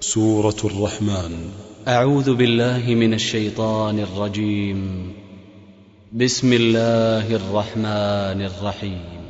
سورة الرحمن. أعوذ بالله من الشيطان الرجيم. بسم الله الرحمن الرحيم.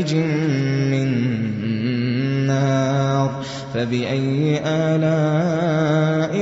مارج فبأي آلاء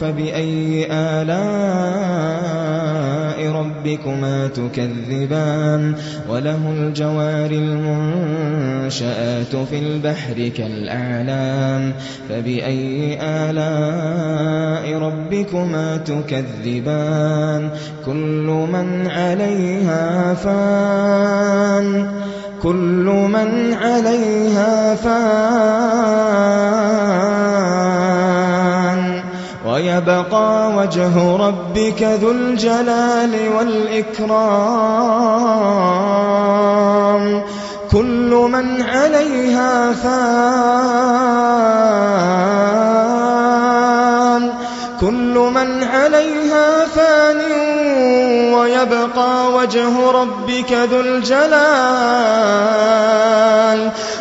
فبأي آلاء ربكما تكذبان وله الجوار المنشآت في البحر كالأعلام فبأي آلاء ربكما تكذبان كل من عليها فان كل من عليها فان ويبقى وجه ربك ذو الجلال والإكرام. كل من عليها فان. كل من عليها فان. ويبقى وجه ربك ذو الجلال.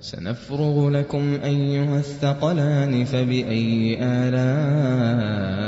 سنفرغ لكم أيها الثقلان فبأي آلاء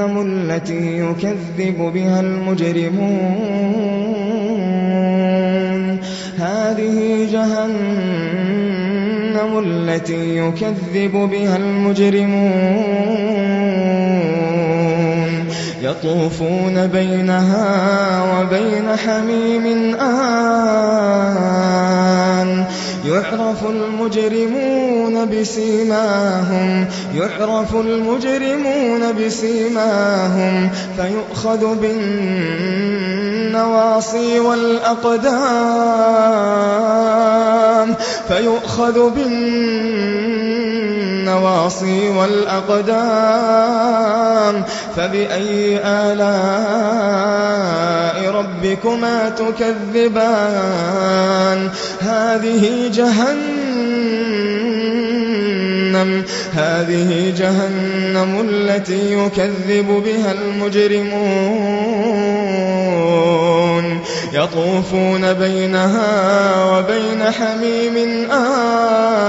التي يكذب بها المجرمون. هذه جهنم التي يكذب بها المجرمون. يطوفون بينها وبين حميم آن يعرف المجرمون بسيماهم يعرف المجرمون بسيماهم فيؤخذ بالنواصي والأقدام فيؤخذ بالنواصي والأقدام فبأي آلاء ربكما تكذبان؟ هذه جهنم هذه جهنم التي يكذب بها المجرمون. يطوفون بينها وبين حميم آن.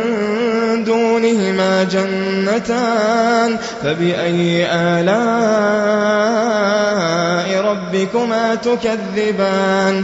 دونهما جنتان فبأي آلاء ربكما تكذبان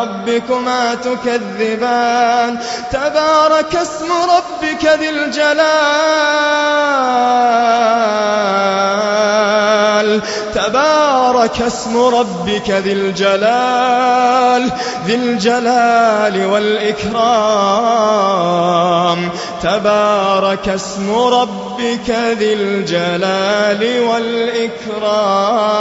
ربكما تكذبان. تبارك اسم ربك ذي الجلال. تبارك اسم ربك ذي الجلال. ذي الجلال والإكرام. تبارك اسم ربك ذي الجلال والإكرام.